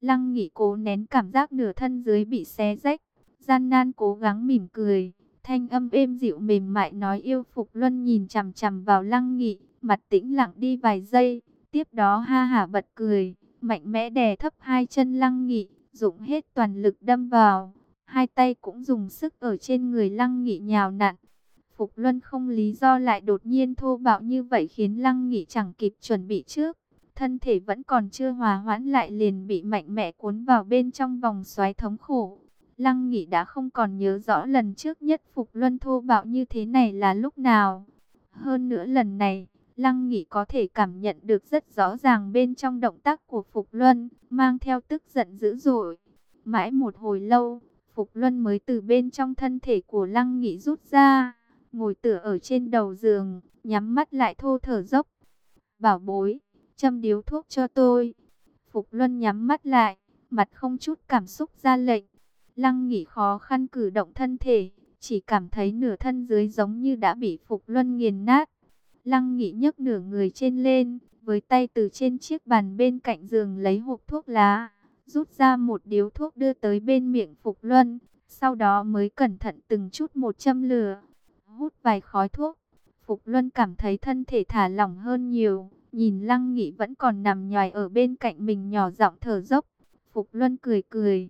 Lăng Nghị cố nén cảm giác nửa thân dưới bị xé rách, gian nan cố gắng mỉm cười, thanh âm êm dịu mềm mại nói yêu Phục Luân nhìn chằm chằm vào Lăng Nghị, mặt tĩnh lặng đi vài giây, tiếp đó ha hả bật cười, mạnh mẽ đè thấp hai chân Lăng Nghị, dùng hết toàn lực đâm vào, hai tay cũng dùng sức ở trên người Lăng Nghị nhào nặn. Phục Luân không lý do lại đột nhiên thô bạo như vậy khiến Lăng Nghị chẳng kịp chuẩn bị trước. Thân thể vẫn còn chưa hòa hoãn lại liền bị mạnh mẽ cuốn vào bên trong vòng xoáy thống khổ. Lăng Nghị đã không còn nhớ rõ lần trước nhất Phục Luân thô bạo như thế này là lúc nào. Hơn nữa lần này, Lăng Nghị có thể cảm nhận được rất rõ ràng bên trong động tác của Phục Luân, mang theo tức giận dữ dội. Mãi một hồi lâu, Phục Luân mới từ bên trong thân thể của Lăng Nghị rút ra, ngồi tựa ở trên đầu giường, nhắm mắt lại thô thở dốc. Bảo bối, châm điếu thuốc cho tôi. Phục Luân nhắm mắt lại, mặt không chút cảm xúc ra lệnh. Lăng Nghị khó khăn cử động thân thể, chỉ cảm thấy nửa thân dưới giống như đã bị Phục Luân nghiền nát. Lăng Nghị nhấc nửa người trên lên, với tay từ trên chiếc bàn bên cạnh giường lấy hộp thuốc lá, rút ra một điếu thuốc đưa tới bên miệng Phục Luân, sau đó mới cẩn thận từng chút một châm lửa, hút vài khói thuốc. Phục Luân cảm thấy thân thể thả lỏng hơn nhiều, nhìn Lăng Nghị vẫn còn nằm nhòi ở bên cạnh mình nhỏ giọng thở dốc. Phục Luân cười cười,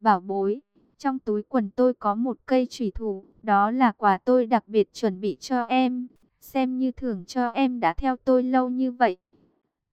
bảo bối, trong túi quần tôi có một cây chủy thủ, đó là quà tôi đặc biệt chuẩn bị cho em, xem như thưởng cho em đã theo tôi lâu như vậy.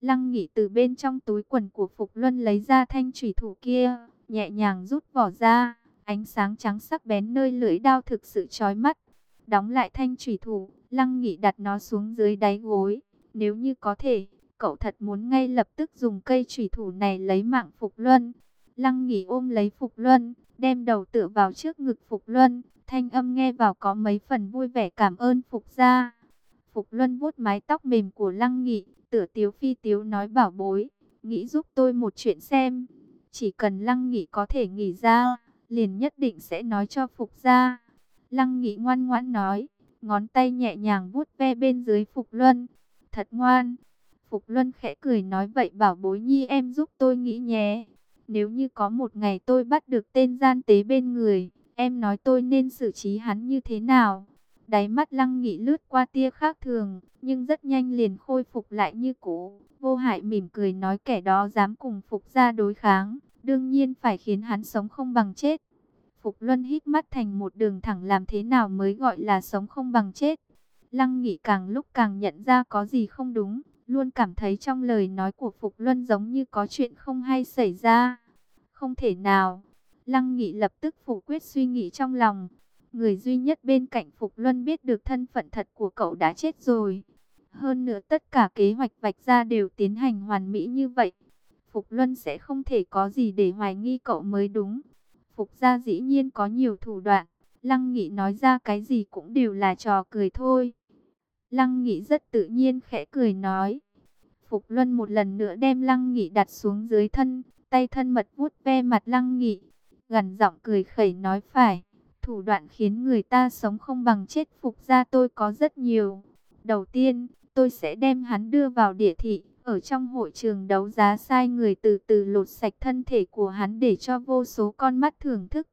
Lăng Nghị từ bên trong túi quần của Phục Luân lấy ra thanh chủy thủ kia, nhẹ nhàng rút vỏ ra, ánh sáng trắng sắc bén nơi lưỡi đao thực sự chói mắt. Đóng lại thanh chủy thủ, Lăng Nghị đặt nó xuống dưới đáy gối, nếu như có thể, cậu thật muốn ngay lập tức dùng cây chủy thủ này lấy mạng Phục Luân. Lăng Nghị ôm lấy Phục Luân, đem đầu tựa vào trước ngực Phục Luân, thanh âm nghe vào có mấy phần vui vẻ cảm ơn Phục gia. Phục Luân vuốt mái tóc mềm của Lăng Nghị, tựa tiếu phi tiếu nói bảo bối, nghĩ giúp tôi một chuyện xem. Chỉ cần Lăng Nghị có thể nghỉ ra, liền nhất định sẽ nói cho Phục gia. Lăng Nghị ngoan ngoãn nói, ngón tay nhẹ nhàng vuốt ve bên dưới Phục Luân. Thật ngoan. Phục Luân khẽ cười nói vậy bảo bối nhi em giúp tôi nghĩ nhé. Nếu như có một ngày tôi bắt được tên gian tế bên người, em nói tôi nên xử trí hắn như thế nào? Đáy mắt lăng nghị lướt qua tia khác thường, nhưng rất nhanh liền khôi phục lại như cũ. Vô hại mỉm cười nói kẻ đó dám cùng Phục ra đối kháng, đương nhiên phải khiến hắn sống không bằng chết. Phục Luân hít mắt thành một đường thẳng làm thế nào mới gọi là sống không bằng chết. Lăng Nghị càng lúc càng nhận ra có gì không đúng, luôn cảm thấy trong lời nói của Phục Luân giống như có chuyện không hay xảy ra. Không thể nào. Lăng Nghị lập tức phủ quyết suy nghĩ trong lòng. Người duy nhất bên cạnh Phục Luân biết được thân phận thật của cậu đã chết rồi. Hơn nữa tất cả kế hoạch vạch ra đều tiến hành hoàn mỹ như vậy. Phục Luân sẽ không thể có gì để hoài nghi cậu mới đúng. Phục gia dĩ nhiên có nhiều thủ đoạn. Lăng Nghị nói ra cái gì cũng đều là trò cười thôi. Lăng Nghị rất tự nhiên khẽ cười nói. Phục Luân một lần nữa đem Lăng Nghị đặt xuống dưới thân, tay thân mật vuốt ve mặt Lăng Nghị. Gần giọng cười khẩy nói phải, thủ đoạn khiến người ta sống không bằng chết Phục ra tôi có rất nhiều. Đầu tiên, tôi sẽ đem hắn đưa vào địa thị, ở trong hội trường đấu giá sai người từ từ lột sạch thân thể của hắn để cho vô số con mắt thưởng thức.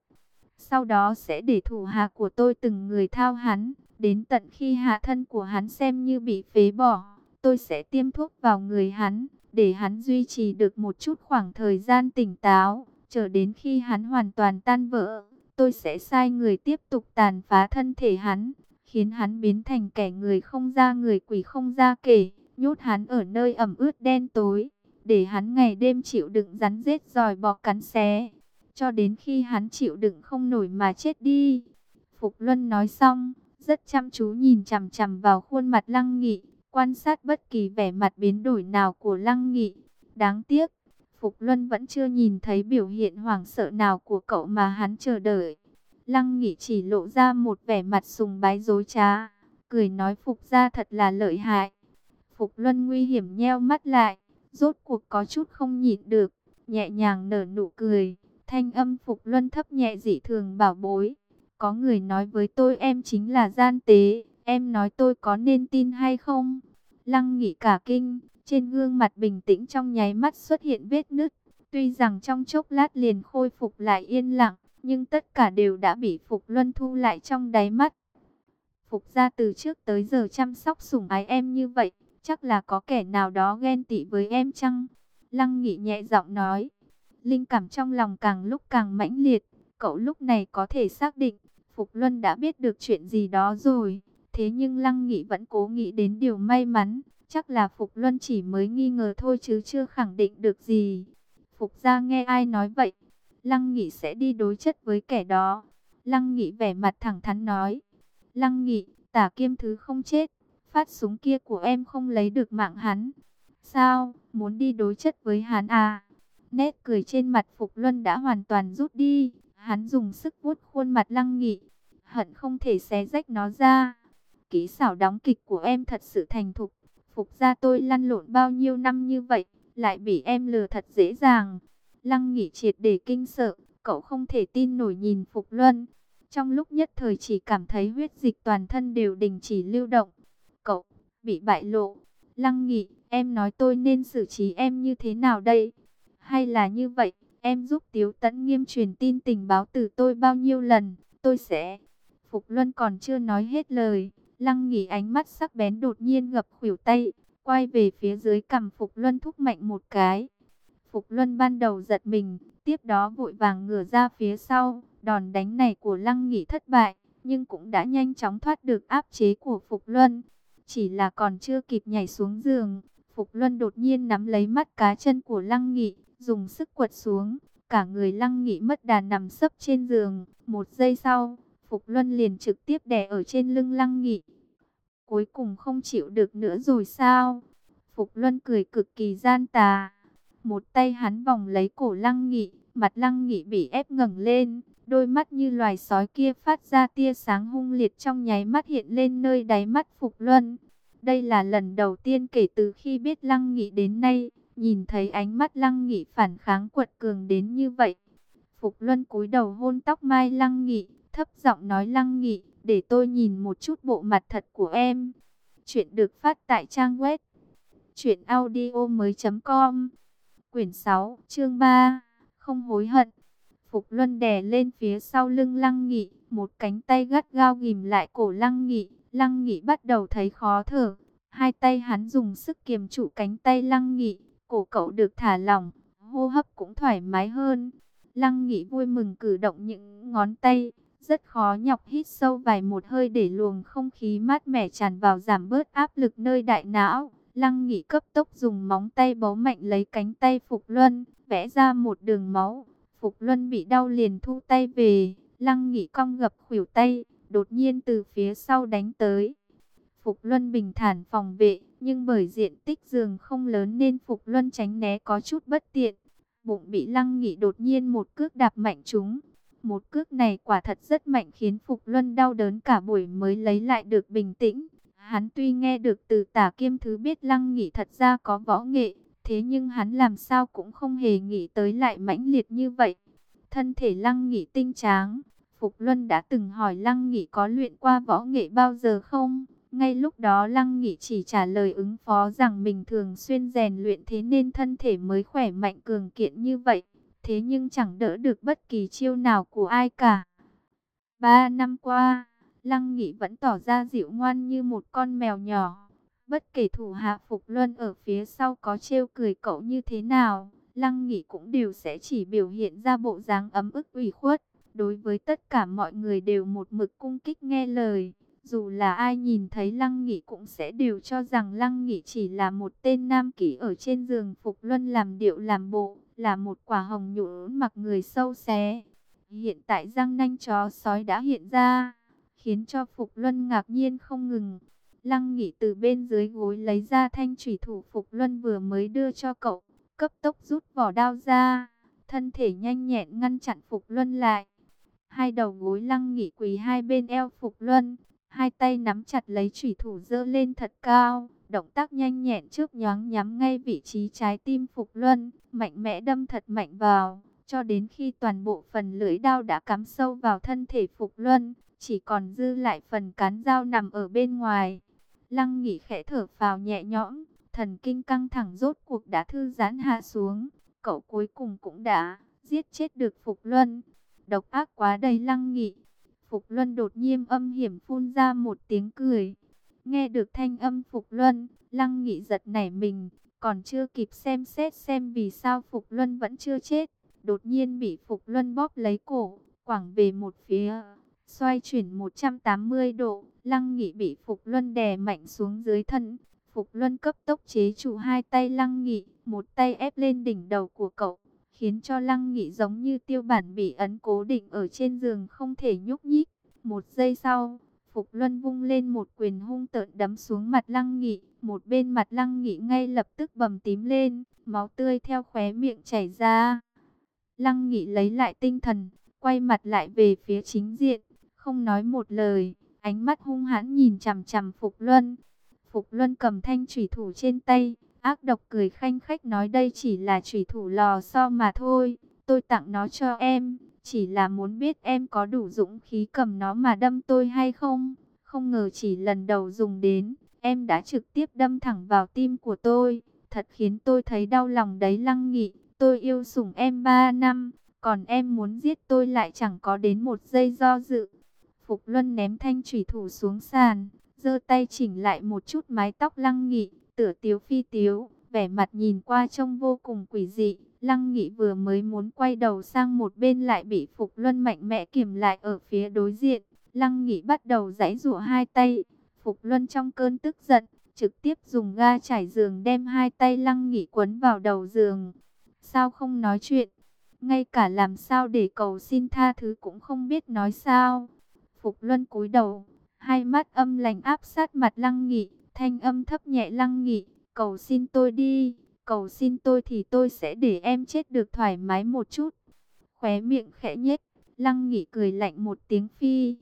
Sau đó sẽ để thủ hạ của tôi từng người thao hắn, Đến tận khi hạ thân của hắn xem như bị phế bỏ, tôi sẽ tiêm thuốc vào người hắn, để hắn duy trì được một chút khoảng thời gian tỉnh táo, chờ đến khi hắn hoàn toàn tan vỡ, tôi sẽ sai người tiếp tục tàn phá thân thể hắn, khiến hắn biến thành kẻ người không ra người quỷ không ra kể, nhốt hắn ở nơi ẩm ướt đen tối, để hắn ngày đêm chịu đựng rắn rết dòi bò cắn xé, cho đến khi hắn chịu đựng không nổi mà chết đi. Phục Luân nói xong, rất chăm chú nhìn chằm chằm vào khuôn mặt Lăng Nghị, quan sát bất kỳ vẻ mặt biến đổi nào của Lăng Nghị. Đáng tiếc, Phục Luân vẫn chưa nhìn thấy biểu hiện hoảng sợ nào của cậu mà hắn chờ đợi. Lăng Nghị chỉ lộ ra một vẻ mặt sùng bái dối trá, cười nói Phục gia thật là lợi hại. Phục Luân nguy hiểm nheo mắt lại, rốt cuộc có chút không nhịn được, nhẹ nhàng nở nụ cười, thanh âm Phục Luân thấp nhẹ dị thường bảo bối. Có người nói với tôi em chính là gian tế, em nói tôi có nên tin hay không? Lăng nghỉ cả kinh, trên gương mặt bình tĩnh trong nháy mắt xuất hiện vết nứt. Tuy rằng trong chốc lát liền khôi phục lại yên lặng, nhưng tất cả đều đã bị Phục Luân thu lại trong đáy mắt. Phục gia từ trước tới giờ chăm sóc sủng ái em như vậy, chắc là có kẻ nào đó ghen tị với em chăng? Lăng Nghị nhẹ giọng nói. Linh cảm trong lòng càng lúc càng mãnh liệt, cậu lúc này có thể xác định, Phục Luân đã biết được chuyện gì đó rồi. Thế nhưng Lăng Nghị vẫn cố nghĩ đến điều may mắn, chắc là Phục Luân chỉ mới nghi ngờ thôi chứ chưa khẳng định được gì. Phục gia nghe ai nói vậy, Lăng Nghị sẽ đi đối chất với kẻ đó. Lăng Nghị vẻ mặt thẳng thắn nói, Lăng Nghị, tả kiêm thứ không chết, phát súng kia của em không lấy được mạng hắn. Sao, muốn đi đối chất với hắn à? Nét cười trên mặt Phục Luân đã hoàn toàn rút đi, hắn dùng sức vuốt khuôn mặt Lăng Nghị, hận không thể xé rách nó ra. Kỹ xảo đóng kịch của em thật sự thành thục, Phục ra tôi lăn lộn bao nhiêu năm như vậy, lại bị em lừa thật dễ dàng. Lăng Nghị triệt để kinh sợ, cậu không thể tin nổi nhìn Phục Luân. Trong lúc nhất thời chỉ cảm thấy huyết dịch toàn thân đều đình chỉ lưu động. Cậu, bị bại lộ. Lăng Nghị, em nói tôi nên xử trí em như thế nào đây? Hay là như vậy, em giúp Tiếu Tấn Nghiêm truyền tin tình báo từ tôi bao nhiêu lần, tôi sẽ... Phục Luân còn chưa nói hết lời, Lăng Nghỉ ánh mắt sắc bén đột nhiên gập khuỷu tay, quay về phía dưới cầm Phục Luân thúc mạnh một cái. Phục Luân ban đầu giật mình, tiếp đó vội vàng ngửa ra phía sau, đòn đánh này của Lăng Nghỉ thất bại, nhưng cũng đã nhanh chóng thoát được áp chế của Phục Luân. Chỉ là còn chưa kịp nhảy xuống giường, Phục Luân đột nhiên nắm lấy mắt cá chân của Lăng Nghị, dùng sức quật xuống, cả người Lăng Nghị mất đà nằm sấp trên giường, một giây sau, Phục Luân liền trực tiếp đè ở trên lưng Lăng Nghị. Cuối cùng không chịu được nữa rồi sao? Phục Luân cười cực kỳ gian tà. Một tay hắn vòng lấy cổ Lăng Nghị, mặt Lăng Nghị bị ép ngẩng lên, đôi mắt như loài sói kia phát ra tia sáng hung liệt trong nháy mắt hiện lên nơi đáy mắt Phục Luân. Đây là lần đầu tiên kể từ khi biết Lăng Nghị đến nay, nhìn thấy ánh mắt Lăng Nghị phản kháng quật cường đến như vậy. Phục Luân cúi đầu hôn tóc mai Lăng Nghị, thấp giọng nói Lăng Nghị, để tôi nhìn một chút bộ mặt thật của em. Chuyện được phát tại trang web truyệnaudiomoi.com. Quyển 6, chương 3, không hối hận. Phục Luân đè lên phía sau lưng Lăng Nghị, một cánh tay gắt gao ghim lại cổ Lăng Nghị, Lăng Nghị bắt đầu thấy khó thở. Hai tay hắn dùng sức kiềm trụ cánh tay Lăng Nghị, cổ cậu được thả lỏng, hô hấp cũng thoải mái hơn. Lăng Nghị vui mừng cử động những ngón tay, rất khó nhọc hít sâu vài một hơi để luồng không khí mát mẻ tràn vào giảm bớt áp lực nơi đại não. Lăng Nghị cấp tốc dùng móng tay bấu mạnh lấy cánh tay Phục Luân, vẽ ra một đường máu. Phục Luân bị đau liền thu tay về, Lăng Nghị cong gập khuỷu tay, đột nhiên từ phía sau đánh tới. Phục Luân bình thản phòng vệ, nhưng bởi diện tích giường không lớn nên Phục Luân tránh né có chút bất tiện. Bụng bị Lăng Nghị đột nhiên một cước đạp mạnh trúng. Một cước này quả thật rất mạnh khiến Phục Luân đau đớn cả buổi mới lấy lại được bình tĩnh. Hắn tuy nghe được từ tả kiêm thứ biết Lăng Nghị thật ra có võ nghệ, thế nhưng hắn làm sao cũng không hề nghĩ tới lại mãnh liệt như vậy. Thân thể Lăng Nghị tinh tráng, Phục Luân đã từng hỏi Lăng Nghị có luyện qua võ nghệ bao giờ không? Ngay lúc đó Lăng Nghị chỉ trả lời ứng phó rằng mình thường xuyên rèn luyện thế nên thân thể mới khỏe mạnh cường kiện như vậy. Thế nhưng chẳng đỡ được bất kỳ chiêu nào của ai cả. Ba năm qua, Lăng Nghị vẫn tỏ ra dịu ngoan như một con mèo nhỏ. Bất kể thủ hạ Phục Luân ở phía sau có trêu cười cậu như thế nào, Lăng Nghị cũng đều sẽ chỉ biểu hiện ra bộ dáng ấm ức ủy khuất đối với tất cả mọi người đều một mực cung kích nghe lời. Dù là ai nhìn thấy Lăng Nghị cũng sẽ đều cho rằng Lăng Nghị chỉ là một tên nam kỷ ở trên giường Phục Luân làm điệu làm bộ, là một quả hồng nhũ mặc người sâu xé. Hiện tại răng nanh chó sói đã hiện ra, khiến cho Phục Luân ngạc nhiên không ngừng. Lăng Nghị từ bên dưới gối lấy ra thanh thủy thủ Phục Luân vừa mới đưa cho cậu, cấp tốc rút vỏ đao ra, thân thể nhanh nhẹn ngăn chặn Phục Luân lại. Hai đầu gối lăng nghị quỳ hai bên eo Phục Luân, hai tay nắm chặt lấy chủy thủ dơ lên thật cao, động tác nhanh nhẹn trước nhoáng nhắm ngay vị trí trái tim Phục Luân, mạnh mẽ đâm thật mạnh vào, cho đến khi toàn bộ phần lưỡi đao đã cắm sâu vào thân thể Phục Luân, chỉ còn dư lại phần cán dao nằm ở bên ngoài. Lăng nghỉ khẽ thở phào nhẹ nhõm, thần kinh căng thẳng rốt cuộc đã thư giãn hạ xuống, cậu cuối cùng cũng đã giết chết được Phục Luân. Độc ác quá đầy lăng nghị. Phục Luân đột nhiên âm hiểm phun ra một tiếng cười. Nghe được thanh âm Phục Luân, lăng nghị giật nảy mình, còn chưa kịp xem xét xem vì sao Phục Luân vẫn chưa chết. Đột nhiên bị Phục Luân bóp lấy cổ, quẳng về một phía, xoay chuyển 180 độ, lăng nghị bị Phục Luân đè mạnh xuống dưới thân. Phục Luân cấp tốc chế trụ hai tay lăng nghị, một tay ép lên đỉnh đầu của cậu, khiến cho lăng nghị giống như tiêu bản bị ấn cố định ở trên giường không thể nhúc nhích. Một giây sau, Phục Luân vung lên một quyền hung tợn đấm xuống mặt lăng nghị, một bên mặt lăng nghị ngay lập tức bầm tím lên, máu tươi theo khóe miệng chảy ra. Lăng nghị lấy lại tinh thần, quay mặt lại về phía chính diện, không nói một lời, ánh mắt hung hãn nhìn chằm chằm Phục Luân. Phục Luân cầm thanh thủy thủ trên tay, ác độc cười khanh khách nói đây chỉ là thủy thủ lò so mà thôi, tôi tặng nó cho em, chỉ là muốn biết em có đủ dũng khí cầm nó mà đâm tôi hay không. Không ngờ chỉ lần đầu dùng đến, em đã trực tiếp đâm thẳng vào tim của tôi, thật khiến tôi thấy đau lòng đấy lăng nghị, tôi yêu sủng em 3 năm, còn em muốn giết tôi lại chẳng có đến một giây do dự. Phục Luân ném thanh thủy thủ xuống sàn, giơ tay chỉnh lại một chút mái tóc lăng nghị, tựa tiếu phi tiếu, vẻ mặt nhìn qua trông vô cùng quỷ dị. Lăng nghị vừa mới muốn quay đầu sang một bên lại bị Phục Luân mạnh mẽ kiềm lại ở phía đối diện. Lăng nghị bắt đầu giãy giụa hai tay. Phục Luân trong cơn tức giận, trực tiếp dùng ga trải giường đem hai tay lăng nghị quấn vào đầu giường. Sao không nói chuyện? Ngay cả làm sao để cầu xin tha thứ cũng không biết nói sao. Phục Luân cúi đầu, hai mắt âm lành áp sát mặt lăng nghị, thanh âm thấp nhẹ lăng nghị, cầu xin tôi đi, cầu xin tôi thì tôi sẽ để em chết được thoải mái một chút. Khóe miệng khẽ nhếch, lăng nghị cười lạnh một tiếng phi.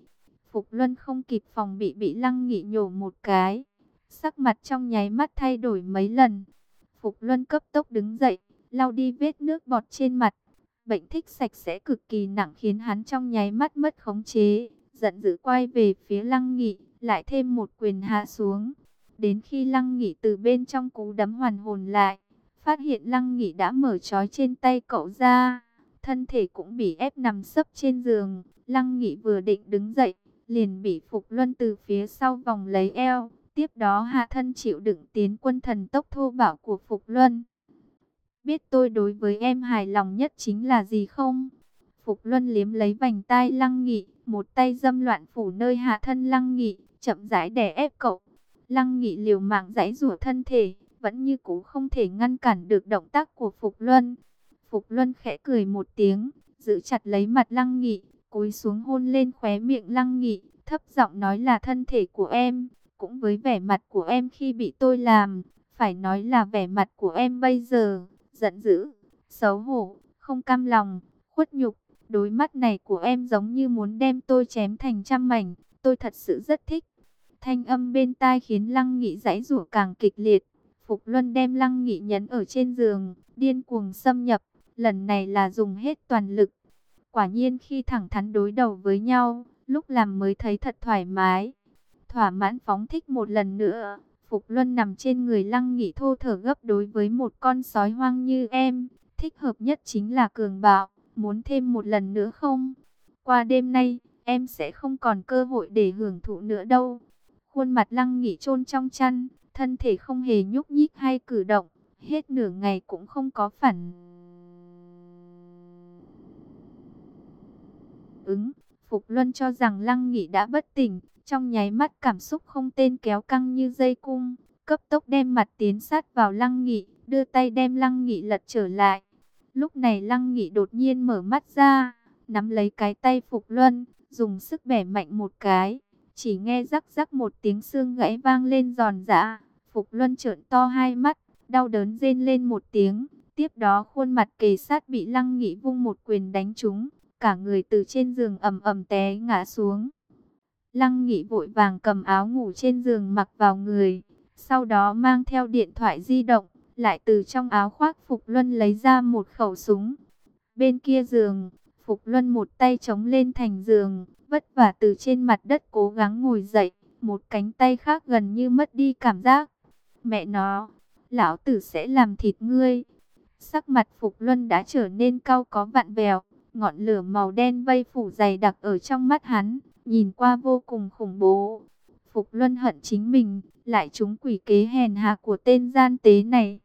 Phục Luân không kịp phòng bị bị lăng nghị nhổ một cái. Sắc mặt trong nháy mắt thay đổi mấy lần. Phục Luân cấp tốc đứng dậy, lau đi vết nước bọt trên mặt. Bệnh thích sạch sẽ cực kỳ nặng khiến hắn trong nháy mắt mất khống chế giận dữ quay về phía Lăng Nghị, lại thêm một quyền hạ xuống. Đến khi Lăng Nghị từ bên trong cú đấm hoàn hồn lại, phát hiện Lăng Nghị đã mở trói trên tay cậu ra, thân thể cũng bị ép nằm sấp trên giường. Lăng Nghị vừa định đứng dậy, liền bị Phục Luân từ phía sau vòng lấy eo, tiếp đó hạ thân chịu đựng tiến quân thần tốc thô bạo của Phục Luân. Biết tôi đối với em hài lòng nhất chính là gì không? Phục Luân liếm lấy vành tai Lăng Nghị, một tay dâm loạn phủ nơi hạ thân Lăng Nghị, chậm rãi đè ép cậu. Lăng Nghị liều mạng giãy giụa thân thể, vẫn như cũ không thể ngăn cản được động tác của Phục Luân. Phục Luân khẽ cười một tiếng, giữ chặt lấy mặt Lăng Nghị, cúi xuống hôn lên khóe miệng Lăng Nghị, thấp giọng nói là thân thể của em, cũng với vẻ mặt của em khi bị tôi làm, phải nói là vẻ mặt của em bây giờ, giận dữ, xấu hổ, không cam lòng, khuất nhục. Đôi mắt này của em giống như muốn đem tôi chém thành trăm mảnh, tôi thật sự rất thích. Thanh âm bên tai khiến Lăng Nghị giãy giụa càng kịch liệt. Phục Luân đem Lăng Nghị nhấn ở trên giường, điên cuồng xâm nhập, lần này là dùng hết toàn lực. Quả nhiên khi thẳng thắn đối đầu với nhau, lúc làm mới thấy thật thoải mái. Thỏa mãn phóng thích một lần nữa, Phục Luân nằm trên người Lăng Nghị thô thở gấp đối với một con sói hoang như em, thích hợp nhất chính là cường bạo muốn thêm một lần nữa không? Qua đêm nay, em sẽ không còn cơ hội để hưởng thụ nữa đâu. Khuôn mặt lăng nghỉ chôn trong chăn, thân thể không hề nhúc nhích hay cử động, hết nửa ngày cũng không có phản. Ứng, Phục Luân cho rằng lăng nghỉ đã bất tỉnh, trong nháy mắt cảm xúc không tên kéo căng như dây cung, cấp tốc đem mặt tiến sát vào lăng nghị, đưa tay đem lăng nghị lật trở lại. Lúc này Lăng Nghị đột nhiên mở mắt ra, nắm lấy cái tay Phục Luân, dùng sức bẻ mạnh một cái. Chỉ nghe rắc rắc một tiếng xương gãy vang lên giòn giã. Phục Luân trợn to hai mắt, đau đớn rên lên một tiếng. Tiếp đó khuôn mặt kề sát bị Lăng Nghị vung một quyền đánh trúng. Cả người từ trên giường ầm ầm té ngã xuống. Lăng Nghị vội vàng cầm áo ngủ trên giường mặc vào người. Sau đó mang theo điện thoại di động lại từ trong áo khoác Phục Luân lấy ra một khẩu súng. Bên kia giường, Phục Luân một tay chống lên thành giường, vất vả từ trên mặt đất cố gắng ngồi dậy, một cánh tay khác gần như mất đi cảm giác. Mẹ nó, lão tử sẽ làm thịt ngươi. Sắc mặt Phục Luân đã trở nên cao có vạn vẹo, ngọn lửa màu đen vây phủ dày đặc ở trong mắt hắn, nhìn qua vô cùng khủng bố. Phục Luân hận chính mình, lại trúng quỷ kế hèn hạ của tên gian tế này.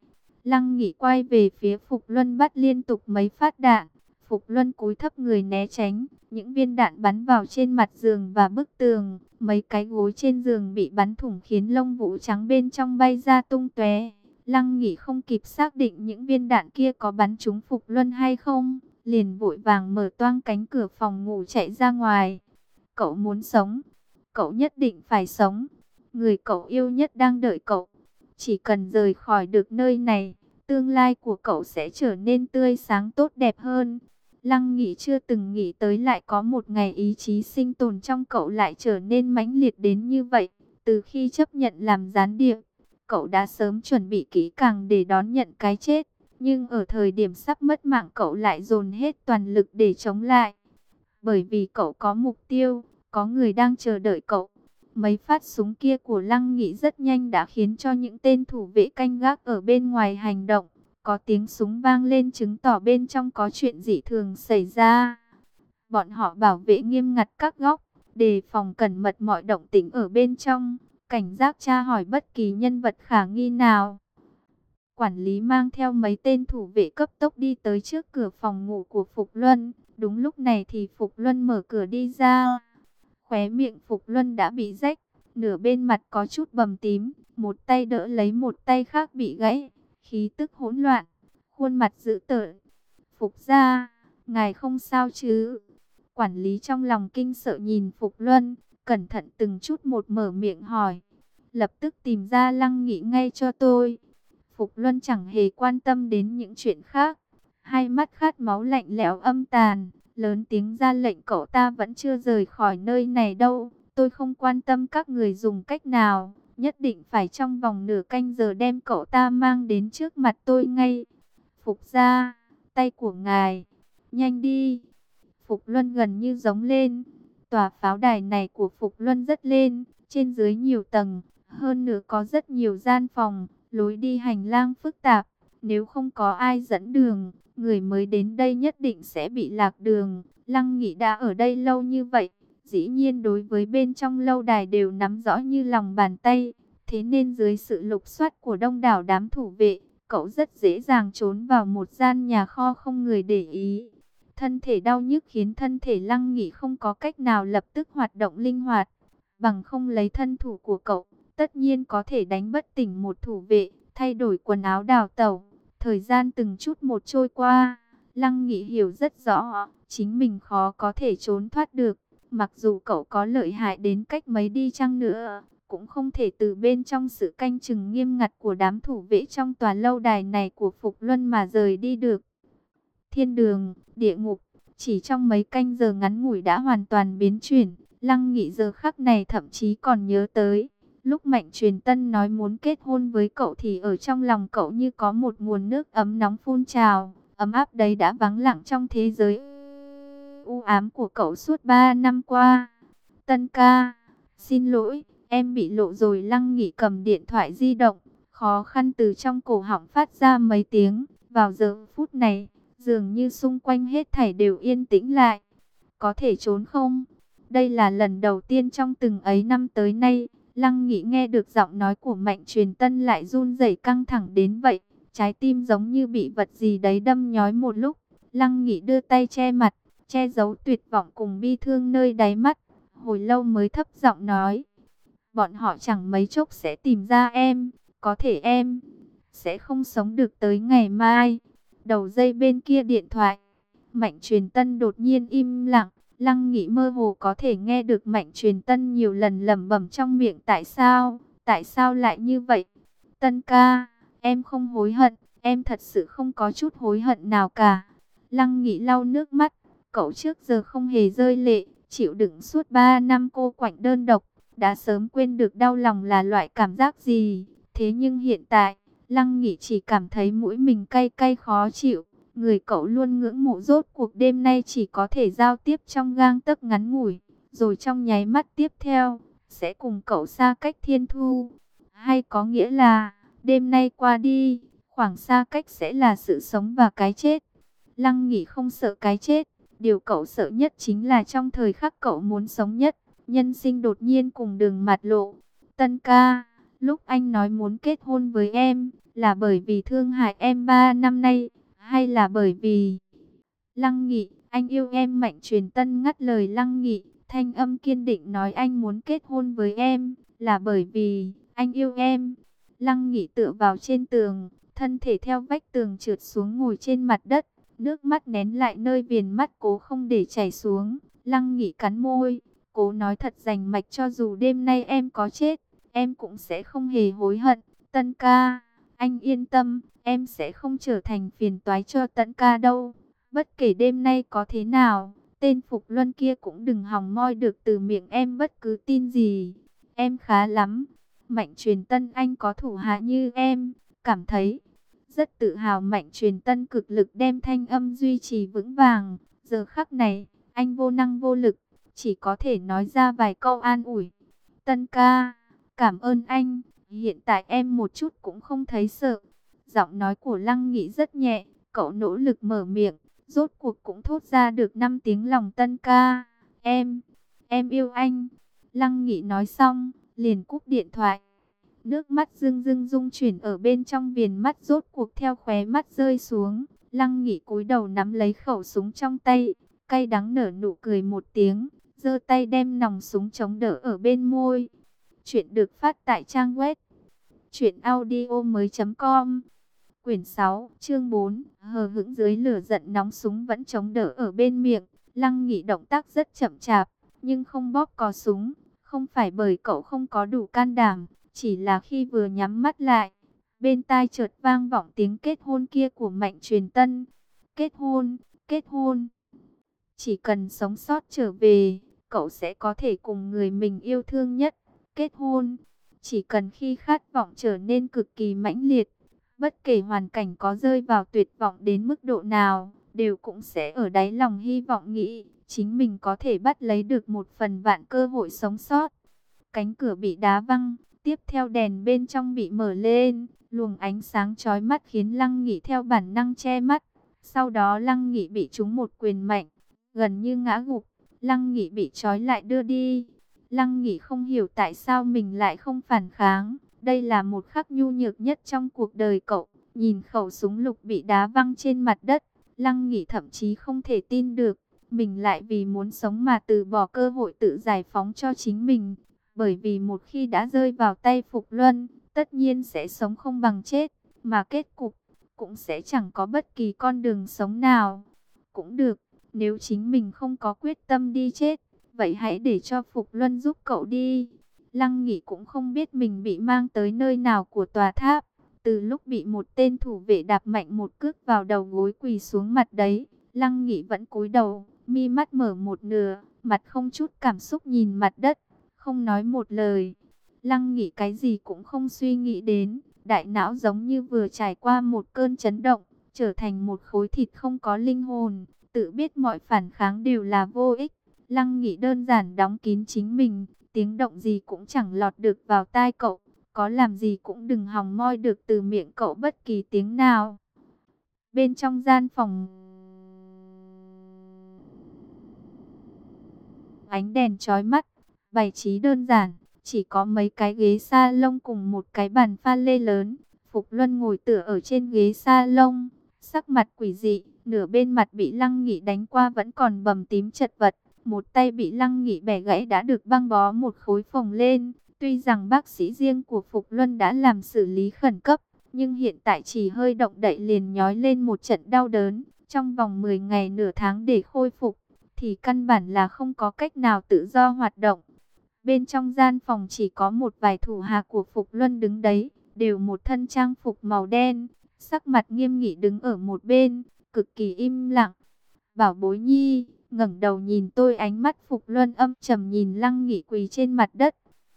Lăng Nghị quay về phía Phục Luân bắt liên tục mấy phát đạn. Phục Luân cúi thấp người né tránh, những viên đạn bắn vào trên mặt giường và bức tường, mấy cái gối trên giường bị bắn thủng khiến lông vũ trắng bên trong bay ra tung tóe. Lăng Nghị không kịp xác định những viên đạn kia có bắn trúng Phục Luân hay không, liền vội vàng mở toang cánh cửa phòng ngủ chạy ra ngoài. Cậu muốn sống, cậu nhất định phải sống. Người cậu yêu nhất đang đợi cậu. Chỉ cần rời khỏi được nơi này, tương lai của cậu sẽ trở nên tươi sáng tốt đẹp hơn. Lăng Nghị chưa từng nghĩ tới lại có một ngày ý chí sinh tồn trong cậu lại trở nên mãnh liệt đến như vậy. Từ khi chấp nhận làm gián điệp, cậu đã sớm chuẩn bị kỹ càng để đón nhận cái chết. Nhưng ở thời điểm sắp mất mạng cậu lại dồn hết toàn lực để chống lại. Bởi vì cậu có mục tiêu, có người đang chờ đợi cậu. Mấy phát súng kia của Lăng Nghị rất nhanh đã khiến cho những tên thủ vệ canh gác ở bên ngoài hành động. Có tiếng súng vang lên chứng tỏ bên trong có chuyện dị thường xảy ra. Bọn họ bảo vệ nghiêm ngặt các góc, đề phòng cẩn mật mọi động tĩnh ở bên trong, cảnh giác tra hỏi bất kỳ nhân vật khả nghi nào. Quản lý mang theo mấy tên thủ vệ cấp tốc đi tới trước cửa phòng ngủ của Phục Luân. Đúng lúc này thì Phục Luân mở cửa đi ra. Khóe miệng Phục Luân đã bị rách, nửa bên mặt có chút bầm tím, một tay đỡ lấy một tay khác bị gãy, khí tức hỗn loạn, khuôn mặt dữ tợn. Phục gia ngài không sao chứ? Quản lý trong lòng kinh sợ nhìn Phục Luân, cẩn thận từng chút một mở miệng hỏi. Lập tức tìm ra lăng nghị ngay cho tôi. Phục Luân chẳng hề quan tâm đến những chuyện khác. Hai mắt khát máu lạnh lẽo âm tàn, lớn tiếng ra lệnh cậu ta vẫn chưa rời khỏi nơi này đâu. Tôi không quan tâm các người dùng cách nào, nhất định phải trong vòng nửa canh giờ đem cậu ta mang đến trước mặt tôi ngay. Phục ra, tay của ngài, nhanh đi. Phục Luân gần như giống lên. Tòa pháo đài này của Phục Luân rất lên, trên dưới nhiều tầng, hơn nữa có rất nhiều gian phòng, lối đi hành lang phức tạp. Nếu không có ai dẫn đường, người mới đến đây nhất định sẽ bị lạc đường. Lăng Nghị đã ở đây lâu như vậy, dĩ nhiên đối với bên trong lâu đài đều nắm rõ như lòng bàn tay. Thế nên dưới sự lục soát của đông đảo đám thủ vệ, cậu rất dễ dàng trốn vào một gian nhà kho không người để ý. Thân thể đau nhức khiến thân thể Lăng Nghị không có cách nào lập tức hoạt động linh hoạt. Bằng không lấy thân thủ của cậu, tất nhiên có thể đánh bất tỉnh một thủ vệ, thay đổi quần áo đào tẩu. Thời gian từng chút một trôi qua, Lăng Nghị hiểu rất rõ, chính mình khó có thể trốn thoát được. Mặc dù cậu có lợi hại đến cách mấy đi chăng nữa, cũng không thể từ bên trong sự canh chừng nghiêm ngặt của đám thủ vệ trong tòa lâu đài này của Phục Luân mà rời đi được. Thiên đường, địa ngục, chỉ trong mấy canh giờ ngắn ngủi đã hoàn toàn biến chuyển, Lăng Nghị giờ khắc này thậm chí còn nhớ tới. Lúc Mạnh Truyền Tân nói muốn kết hôn với cậu thì ở trong lòng cậu như có một nguồn nước ấm nóng phun trào, ấm áp đấy đã vắng lặng trong thế giới u ám của cậu suốt 3 năm qua. Tân ca, xin lỗi, em bị lộ rồi Lăng nghỉ cầm điện thoại di động, khó khăn từ trong cổ họng phát ra mấy tiếng. Vào giờ phút này, dường như xung quanh hết thảy đều yên tĩnh lại. Có thể trốn không? Đây là lần đầu tiên trong từng ấy năm tới nay, Lăng Nghị nghe được giọng nói của Mạnh Truyền Tân lại run rẩy căng thẳng đến vậy, trái tim giống như bị vật gì đấy đâm nhói một lúc. Lăng Nghị đưa tay che mặt, che giấu tuyệt vọng cùng bi thương nơi đáy mắt, hồi lâu mới thấp giọng nói: "Bọn họ chẳng mấy chốc sẽ tìm ra em, có thể em sẽ không sống được tới ngày mai." Đầu dây bên kia điện thoại, Mạnh Truyền Tân đột nhiên im lặng. Lăng Nghị mơ hồ có thể nghe được Mạnh Truyền Tân nhiều lần lẩm bẩm trong miệng tại sao, tại sao lại như vậy? Tân ca, em không hối hận, em thật sự không có chút hối hận nào cả. Lăng Nghị lau nước mắt, cậu trước giờ không hề rơi lệ, chịu đựng suốt 3 năm cô quạnh đơn độc, đã sớm quên được đau lòng là loại cảm giác gì. Thế nhưng hiện tại, Lăng Nghị chỉ cảm thấy mũi mình cay cay khó chịu. Người cậu luôn ngưỡng mộ rốt cuộc đêm nay chỉ có thể giao tiếp trong gang tấc ngắn ngủi, rồi trong nháy mắt tiếp theo, sẽ cùng cậu xa cách thiên thu. Hay có nghĩa là, đêm nay qua đi, khoảng xa cách sẽ là sự sống và cái chết. Lăng Nghị không sợ cái chết, điều cậu sợ nhất chính là trong thời khắc cậu muốn sống nhất, nhân sinh đột nhiên cùng đường mặt lộ. Tân ca, lúc anh nói muốn kết hôn với em, là bởi vì thương hại em ba năm nay, hay là bởi vì... Lăng Nghị, anh yêu em mạnh truyền tân ngắt lời Lăng Nghị, thanh âm kiên định nói anh muốn kết hôn với em, là bởi vì anh yêu em. Lăng Nghị tựa vào trên tường, thân thể theo vách tường trượt xuống ngồi trên mặt đất, nước mắt nén lại nơi viền mắt cố không để chảy xuống. Lăng nghỉ cắn môi, cố nói thật rành mạch cho dù đêm nay em có chết, em cũng sẽ không hề hối hận. Tân ca, anh yên tâm, em sẽ không trở thành phiền toái cho tận ca đâu. Bất kể đêm nay có thế nào, tên Phục Luân kia cũng đừng hòng moi được từ miệng em bất cứ tin gì. Em khá lắm. Mạnh truyền tân anh có thủ hạ như em, cảm thấy rất tự hào mạnh truyền tân cực lực đem thanh âm duy trì vững vàng. Giờ khắc này, anh vô năng vô lực, chỉ có thể nói ra vài câu an ủi. Tân ca, cảm ơn anh, hiện tại em một chút cũng không thấy sợ. Giọng nói của Lăng Nghị rất nhẹ, cậu nỗ lực mở miệng, rốt cuộc cũng thốt ra được năm tiếng lòng tân ca. Em, em yêu anh. Lăng Nghị nói xong, liền cúp điện thoại. Nước mắt rưng rưng rung chuyển ở bên trong viền mắt rốt cuộc theo khóe mắt rơi xuống. Lăng Nghị cúi đầu nắm lấy khẩu súng trong tay, cay đắng nở nụ cười một tiếng, giơ tay đem nòng súng chống đỡ ở bên môi. Chuyện được phát tại trang web truyệnaudiomoi.com. Quyển 6, chương 4, hờ hững dưới lửa giận nóng súng vẫn chống đỡ ở bên miệng, Lăng Nghị động tác rất chậm chạp, nhưng không bóp cò súng, không phải bởi cậu không có đủ can đảm, chỉ là khi vừa nhắm mắt lại, bên tai chợt vang vọng tiếng kết hôn kia của Mạnh Truyền Tân. Kết hôn, kết hôn. Chỉ cần sống sót trở về, cậu sẽ có thể cùng người mình yêu thương nhất. Kết hôn, chỉ cần khi khát vọng trở nên cực kỳ mãnh liệt, bất kể hoàn cảnh có rơi vào tuyệt vọng đến mức độ nào, đều cũng sẽ ở đáy lòng hy vọng nghĩ chính mình có thể bắt lấy được một phần vạn cơ hội sống sót. Cánh cửa bị đá văng, tiếp theo đèn bên trong bị mở lên, luồng ánh sáng chói mắt khiến Lăng Nghị theo bản năng che mắt. Sau đó Lăng Nghị bị trúng một quyền mạnh, gần như ngã gục, Lăng Nghị bị trói lại đưa đi. Lăng Nghị không hiểu tại sao mình lại không phản kháng, đây là một khắc nhu nhược nhất trong cuộc đời cậu. Nhìn khẩu súng lục bị đá văng trên mặt đất, Lăng Nghị thậm chí không thể tin được, mình lại vì muốn sống mà từ bỏ cơ hội tự giải phóng cho chính mình. Bởi vì một khi đã rơi vào tay Phục Luân, tất nhiên sẽ sống không bằng chết, mà kết cục cũng sẽ chẳng có bất kỳ con đường sống nào. Cũng được, nếu chính mình không có quyết tâm đi chết, vậy hãy để cho Phục Luân giúp cậu đi. Lăng Nghị cũng không biết mình bị mang tới nơi nào của tòa tháp. Từ lúc bị một tên thủ vệ đạp mạnh một cước vào đầu gối quỳ xuống mặt đấy, Lăng Nghị vẫn cúi đầu, mi mắt mở một nửa, mặt không chút cảm xúc nhìn mặt đất, không nói một lời. Lăng Nghị cái gì cũng không suy nghĩ đến, đại não giống như vừa trải qua một cơn chấn động, trở thành một khối thịt không có linh hồn, tự biết mọi phản kháng đều là vô ích. Lăng Nghị đơn giản đóng kín chính mình, tiếng động gì cũng chẳng lọt được vào tai cậu, có làm gì cũng đừng hòng moi được từ miệng cậu bất kỳ tiếng nào. Bên trong gian phòng, ánh đèn chói mắt, bày trí đơn giản, chỉ có mấy cái ghế sa lông cùng một cái bàn pha lê lớn. Phục Luân ngồi tựa ở trên ghế sa lông, sắc mặt quỷ dị, nửa bên mặt bị Lăng Nghị đánh qua vẫn còn bầm tím chật vật. Một tay bị Lăng Nghị bẻ gãy đã được băng bó một khối phồng lên. Tuy rằng bác sĩ riêng của Phục Luân đã làm xử lý khẩn cấp, nhưng hiện tại chỉ hơi động đậy liền nhói lên một trận đau đớn. Trong vòng 10 ngày nửa tháng để khôi phục, thì căn bản là không có cách nào tự do hoạt động. Bên trong gian phòng chỉ có một vài thủ hạ của Phục Luân đứng đấy, đều một thân trang phục màu đen, sắc mặt nghiêm nghị đứng ở một bên, cực kỳ im lặng. Bảo bối nhi, ngẩng đầu nhìn tôi ánh mắt Phục Luân âm trầm nhìn Lăng Nghị quỳ trên mặt đất.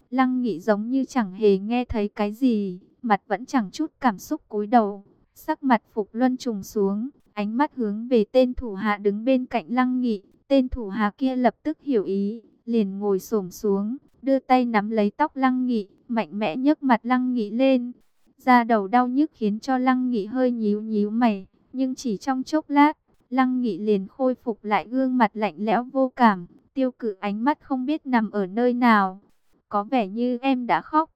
Lăng Nghị giống như chẳng hề nghe thấy cái gì, mặt vẫn chẳng chút cảm xúc cúi đầu. Sắc mặt Phục Luân trùng xuống, ánh mắt hướng về tên thủ hạ đứng bên cạnh Lăng Nghị. Tên thủ hạ kia lập tức hiểu ý, liền ngồi xổm xuống, đưa tay nắm lấy tóc Lăng Nghị, mạnh mẽ nhấc mặt Lăng Nghị lên. Da đầu đau nhức khiến cho Lăng Nghị hơi nhíu nhíu mày, nhưng chỉ trong chốc lát, Lăng Nghị liền khôi phục lại gương mặt lạnh lẽo vô cảm, tiêu cự ánh mắt không biết nằm ở nơi nào. Có vẻ như em đã khóc.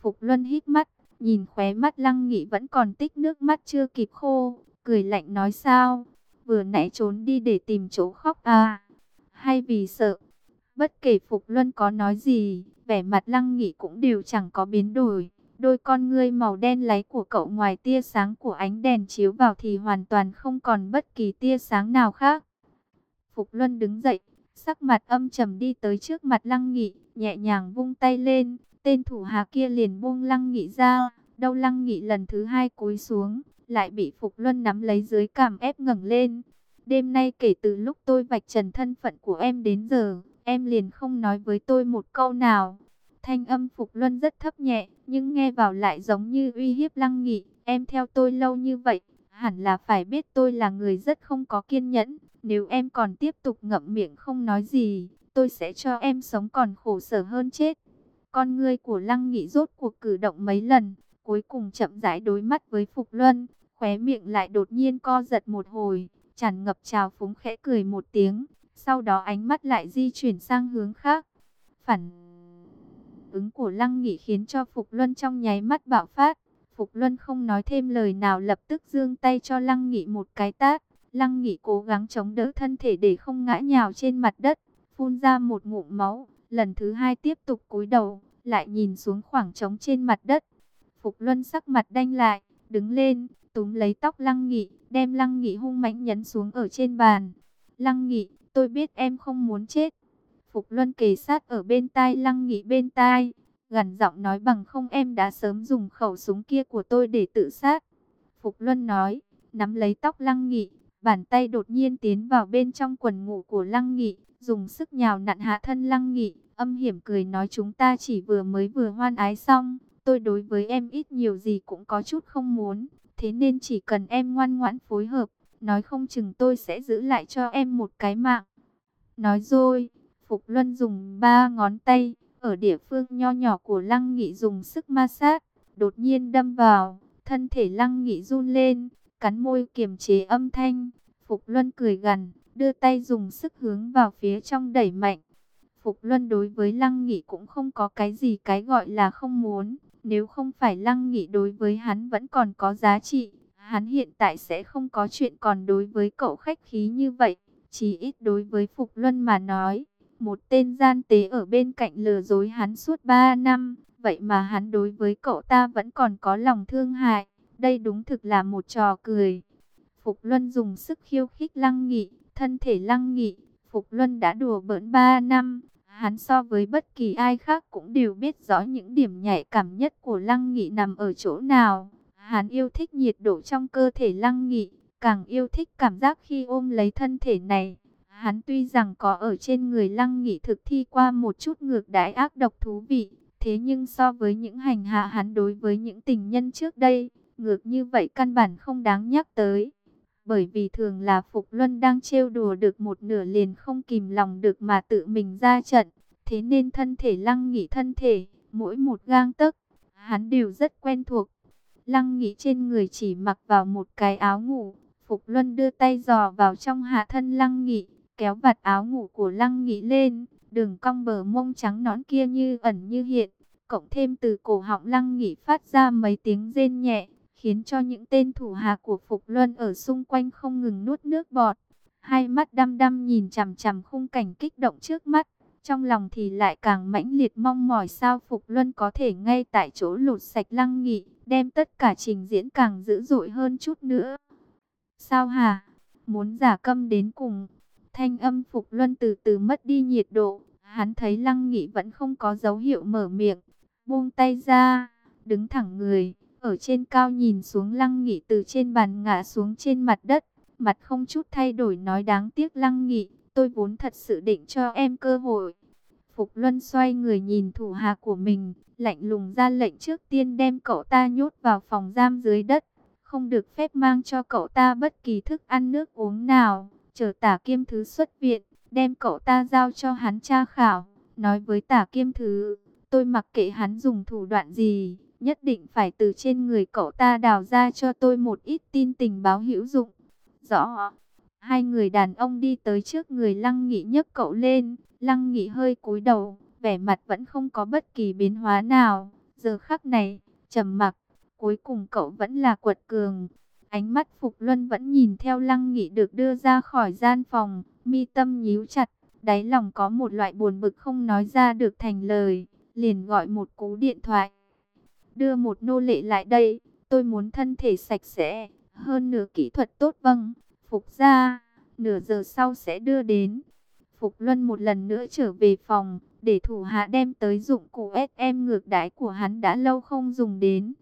Phục Luân hít mắt, nhìn khóe mắt Lăng Nghị vẫn còn tích nước mắt chưa kịp khô, cười lạnh nói sao, vừa nãy trốn đi để tìm chỗ khóc à, hay vì sợ. Bất kể Phục Luân có nói gì, vẻ mặt Lăng Nghị cũng đều chẳng có biến đổi. Đôi con ngươi màu đen láy của cậu ngoài tia sáng của ánh đèn chiếu vào thì hoàn toàn không còn bất kỳ tia sáng nào khác. Phục Luân đứng dậy, sắc mặt âm trầm đi tới trước mặt Lăng Nghị, nhẹ nhàng vung tay lên, tên thủ hạ kia liền buông Lăng Nghị ra, đâu Lăng Nghị lần thứ hai cúi xuống, lại bị Phục Luân nắm lấy dưới cảm ép ngẩng lên. Đêm nay kể từ lúc tôi vạch trần thân phận của em đến giờ, em liền không nói với tôi một câu nào. Thanh âm Phục Luân rất thấp nhẹ, nhưng nghe vào lại giống như uy hiếp Lăng Nghị. Em theo tôi lâu như vậy, hẳn là phải biết tôi là người rất không có kiên nhẫn. Nếu em còn tiếp tục ngậm miệng không nói gì, tôi sẽ cho em sống còn khổ sở hơn chết. Con ngươi của Lăng Nghị rốt cuộc cử động mấy lần, cuối cùng chậm rãi đối mắt với Phục Luân, khóe miệng lại đột nhiên co giật một hồi, tràn ngập trào phúng khẽ cười một tiếng, sau đó ánh mắt lại di chuyển sang hướng khác. Phản ứng của Lăng Nghị khiến cho Phục Luân trong nháy mắt bạo phát. Phục Luân không nói thêm lời nào lập tức giương tay cho Lăng Nghị một cái tát. Lăng Nghị cố gắng chống đỡ thân thể để không ngã nhào trên mặt đất, phun ra một ngụm máu. Lần thứ hai tiếp tục cúi đầu, lại nhìn xuống khoảng trống trên mặt đất. Phục Luân sắc mặt đanh lại, đứng lên, túm lấy tóc Lăng Nghị, đem Lăng Nghị hung mãnh nhấn xuống ở trên bàn. Lăng Nghị, tôi biết em không muốn chết, Phục Luân kề sát ở bên tai Lăng Nghị bên tai, gần giọng nói bằng không em đã sớm dùng khẩu súng kia của tôi để tự sát. Phục Luân nói, nắm lấy tóc Lăng Nghị, bàn tay đột nhiên tiến vào bên trong quần ngủ của Lăng Nghị, dùng sức nhào nặn hạ thân Lăng Nghị, âm hiểm cười nói chúng ta chỉ vừa mới vừa hoan ái xong, tôi đối với em ít nhiều gì cũng có chút không muốn, thế nên chỉ cần em ngoan ngoãn phối hợp, nói không chừng tôi sẽ giữ lại cho em một cái mạng. Nói rồi, Phục Luân dùng ba ngón tay, ở địa phương nho nhỏ của Lăng Nghị dùng sức ma sát, đột nhiên đâm vào, thân thể Lăng Nghị run lên, cắn môi kiềm chế âm thanh. Phục Luân cười gằn, đưa tay dùng sức hướng vào phía trong đẩy mạnh. Phục Luân đối với Lăng Nghị cũng không có cái gì cái gọi là không muốn, nếu không phải Lăng Nghị đối với hắn vẫn còn có giá trị, hắn hiện tại sẽ không có chuyện còn đối với cậu khách khí như vậy, chỉ ít đối với Phục Luân mà nói một tên gian tế ở bên cạnh lừa dối hắn suốt 3 năm, vậy mà hắn đối với cậu ta vẫn còn có lòng thương hại, đây đúng thực là một trò cười. Phục Luân dùng sức khiêu khích Lăng Nghị, thân thể Lăng Nghị, Phục Luân đã đùa bỡn 3 năm, hắn so với bất kỳ ai khác cũng đều biết rõ những điểm nhạy cảm nhất của Lăng Nghị nằm ở chỗ nào. Hắn yêu thích nhiệt độ trong cơ thể Lăng Nghị, càng yêu thích cảm giác khi ôm lấy thân thể này. Hắn tuy rằng có ở trên người lăng nghị thực thi qua một chút ngược đãi ác độc thú vị, thế nhưng so với những hành hạ hắn đối với những tình nhân trước đây, ngược như vậy căn bản không đáng nhắc tới. Bởi vì thường là Phục Luân đang trêu đùa được một nửa liền không kìm lòng được mà tự mình ra trận, thế nên thân thể lăng nghị thân thể, mỗi một gang tấc, hắn đều rất quen thuộc. Lăng Nghĩ trên người chỉ mặc vào một cái áo ngủ, Phục Luân đưa tay dò vào trong hạ thân lăng nghị, kéo vạt áo ngủ của Lăng Nghị lên, đường cong bờ mông trắng nõn kia như ẩn như hiện, cộng thêm từ cổ họng Lăng Nghị phát ra mấy tiếng rên nhẹ, khiến cho những tên thủ hạ của Phục Luân ở xung quanh không ngừng nuốt nước bọt. Hai mắt đăm đăm nhìn chằm chằm khung cảnh kích động trước mắt, trong lòng thì lại càng mãnh liệt mong mỏi sao Phục Luân có thể ngay tại chỗ lột sạch Lăng Nghị, đem tất cả trình diễn càng dữ dội hơn chút nữa. Sao hả? Muốn giả câm đến cùng, Thanh âm Phục Luân từ từ mất đi nhiệt độ. Hắn thấy Lăng Nghị vẫn không có dấu hiệu mở miệng. Buông tay ra, đứng thẳng người. Ở trên cao nhìn xuống Lăng Nghị từ trên bàn ngã xuống trên mặt đất. Mặt không chút thay đổi nói đáng tiếc Lăng Nghị. Tôi vốn thật sự định cho em cơ hội. Phục Luân xoay người nhìn thủ hạ của mình. Lạnh lùng ra lệnh trước tiên đem cậu ta nhốt vào phòng giam dưới đất. Không được phép mang cho cậu ta bất kỳ thức ăn nước uống nào chờ tả kiêm thứ xuất viện, đem cậu ta giao cho hắn tra khảo, nói với tả kiêm thứ, tôi mặc kệ hắn dùng thủ đoạn gì, nhất định phải từ trên người cậu ta đào ra cho tôi một ít tin tình báo hữu dụng. Rõ. Hai người đàn ông đi tới trước người Lăng Nghị nhấc cậu lên, Lăng Nghị hơi cúi đầu, vẻ mặt vẫn không có bất kỳ biến hóa nào. Giờ khắc này, trầm mặc, cuối cùng cậu vẫn là quật cường. Ánh mắt Phục Luân vẫn nhìn theo Lăng Nghị được đưa ra khỏi gian phòng, mi tâm nhíu chặt, đáy lòng có một loại buồn bực không nói ra được thành lời, liền gọi một cú điện thoại. Đưa một nô lệ lại đây, tôi muốn thân thể sạch sẽ, hơn nửa kỹ thuật tốt vâng, Phục ra, nửa giờ sau sẽ đưa đến. Phục Luân một lần nữa trở về phòng, để thủ hạ đem tới dụng cụ SM ngược đãi của hắn đã lâu không dùng đến.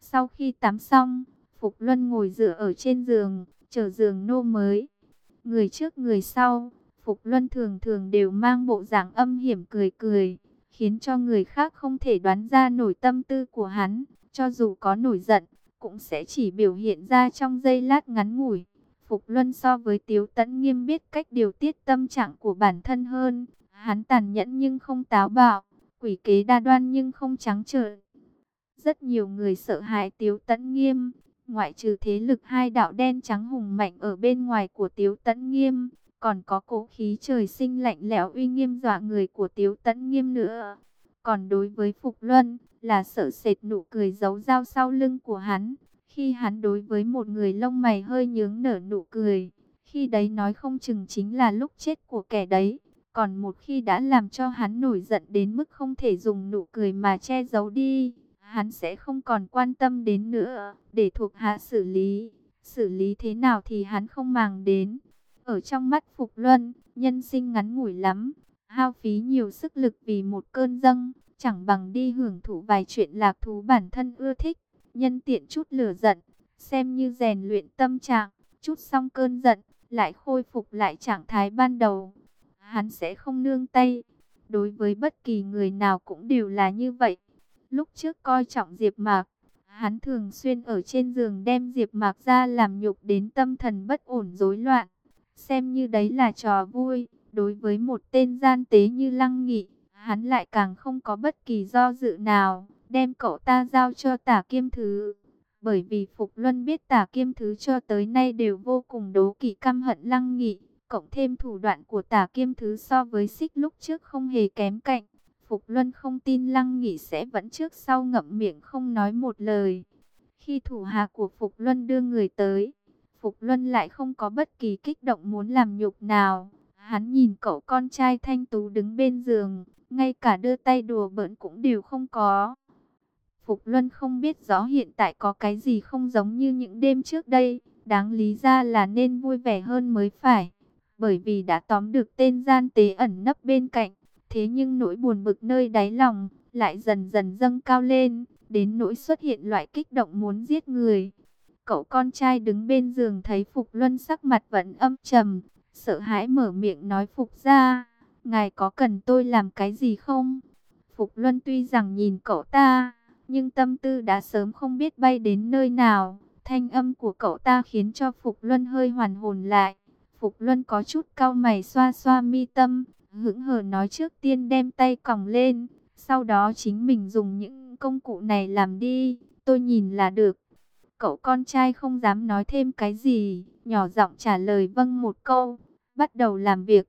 Sau khi tắm xong, Phục Luân ngồi dựa ở trên giường, chờ giường nô mới. Người trước người sau, Phục Luân thường thường đều mang bộ dạng âm hiểm cười cười, khiến cho người khác không thể đoán ra nổi tâm tư của hắn, cho dù có nổi giận, cũng sẽ chỉ biểu hiện ra trong giây lát ngắn ngủi. Phục Luân so với Tiếu Tấn Nghiêm biết cách điều tiết tâm trạng của bản thân hơn, hắn tàn nhẫn nhưng không táo bạo, quỷ kế đa đoan nhưng không trắng trợn. Rất nhiều người sợ hãi Tiếu Tấn Nghiêm, ngoại trừ thế lực hai đạo đen trắng hùng mạnh ở bên ngoài của Tiếu Tấn Nghiêm, còn có cố khí trời sinh lạnh lẽo uy nghiêm dọa người của Tiếu Tấn Nghiêm nữa. Còn đối với Phục Luân, là sợ sệt nụ cười giấu dao sau lưng của hắn. Khi hắn đối với một người lông mày hơi nhướng nở nụ cười, khi đấy nói không chừng chính là lúc chết của kẻ đấy. Còn một khi đã làm cho hắn nổi giận đến mức không thể dùng nụ cười mà che giấu đi, hắn sẽ không còn quan tâm đến nữa, để thuộc hạ xử lý. Xử lý thế nào thì hắn không màng đến. Ở trong mắt Phục Luân, nhân sinh ngắn ngủi lắm, hao phí nhiều sức lực vì một cơn dâng, chẳng bằng đi hưởng thụ vài chuyện lạc thú bản thân ưa thích, nhân tiện chút lửa giận, xem như rèn luyện tâm trạng, chút xong cơn giận, lại khôi phục lại trạng thái ban đầu. Hắn sẽ không nương tay, đối với bất kỳ người nào cũng đều là như vậy. Lúc trước coi trọng Diệp Mạc, hắn thường xuyên ở trên giường đem Diệp Mạc ra làm nhục đến tâm thần bất ổn rối loạn xem như đấy là trò vui. Đối với một tên gian tế như Lăng Nghị, hắn lại càng không có bất kỳ do dự nào, đem cậu ta giao cho tả kiêm thứ. Bởi vì Phục Luân biết tả kiêm thứ cho tới nay đều vô cùng đố kỵ căm hận Lăng Nghị, cộng thêm thủ đoạn của tả kiêm thứ so với xích lúc trước không hề kém cạnh. Phục Luân không tin Lăng Nghị sẽ vẫn trước sau ngậm miệng không nói một lời. Khi thủ hạ của Phục Luân đưa người tới, Phục Luân lại không có bất kỳ kích động muốn làm nhục nào. Hắn nhìn cậu con trai thanh tú đứng bên giường, ngay cả đưa tay đùa bỡn cũng đều không có. Phục Luân không biết rõ hiện tại có cái gì không giống như những đêm trước đây, đáng lý ra là nên vui vẻ hơn mới phải. Bởi vì đã tóm được tên gian tế ẩn nấp bên cạnh, thế nhưng nỗi buồn bực nơi đáy lòng lại dần dần dâng cao lên, đến nỗi xuất hiện loại kích động muốn giết người. Cậu con trai đứng bên giường thấy Phục Luân sắc mặt vẫn âm trầm, sợ hãi mở miệng nói Phục ra, ngài có cần tôi làm cái gì không? Phục Luân tuy rằng nhìn cậu ta, nhưng tâm tư đã sớm không biết bay đến nơi nào. Thanh âm của cậu ta khiến cho Phục Luân hơi hoàn hồn lại. Phục Luân có chút cau mày xoa xoa mi tâm, hững hờ nói trước tiên đem tay còng lên, sau đó chính mình dùng những công cụ này làm đi, tôi nhìn là được. Cậu con trai không dám nói thêm cái gì, nhỏ giọng trả lời vâng một câu, bắt đầu làm việc.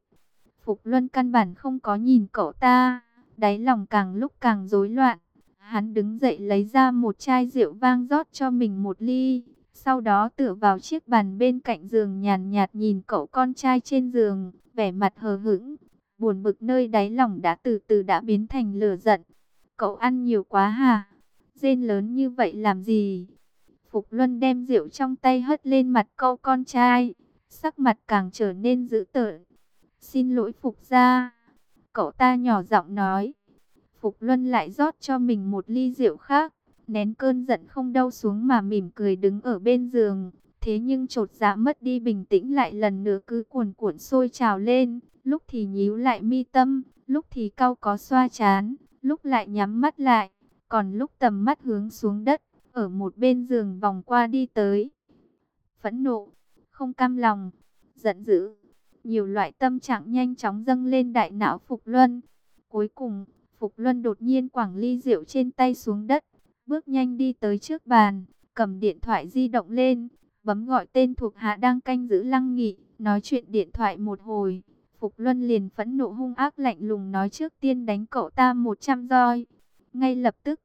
Phục Luân căn bản không có nhìn cậu ta, đáy lòng càng lúc càng rối loạn. Hắn đứng dậy lấy ra một chai rượu vang rót cho mình một ly, sau đó tựa vào chiếc bàn bên cạnh giường nhàn nhạt nhìn cậu con trai trên giường, vẻ mặt hờ hững, buồn bực nơi đáy lòng đã từ từ đã biến thành lửa giận. Cậu ăn nhiều quá hả? Rên lớn như vậy làm gì? Phục Luân đem rượu trong tay hất lên mặt câu con trai, sắc mặt càng trở nên dữ tợn. Xin lỗi Phục gia. Cậu ta nhỏ giọng nói. Phục Luân lại rót cho mình một ly rượu khác, nén cơn giận không đau xuống mà mỉm cười đứng ở bên giường. Thế nhưng trột dạ mất đi bình tĩnh lại lần nữa cứ cuồn cuộn sôi trào lên, lúc thì nhíu lại mi tâm, lúc thì cau có xoa chán, lúc lại nhắm mắt lại, còn lúc tầm mắt hướng xuống đất ở một bên giường vòng qua đi tới. Phẫn nộ, không cam lòng, giận dữ, nhiều loại tâm trạng nhanh chóng dâng lên đại não Phục Luân. Cuối cùng, Phục Luân đột nhiên quẳng ly rượu trên tay xuống đất, bước nhanh đi tới trước bàn, cầm điện thoại di động lên, bấm gọi tên thuộc hạ đang canh giữ Lăng Nghị, nói chuyện điện thoại một hồi. Phục Luân liền phẫn nộ hung ác lạnh lùng nói trước tiên đánh cậu ta 100 roi. Ngay lập tức,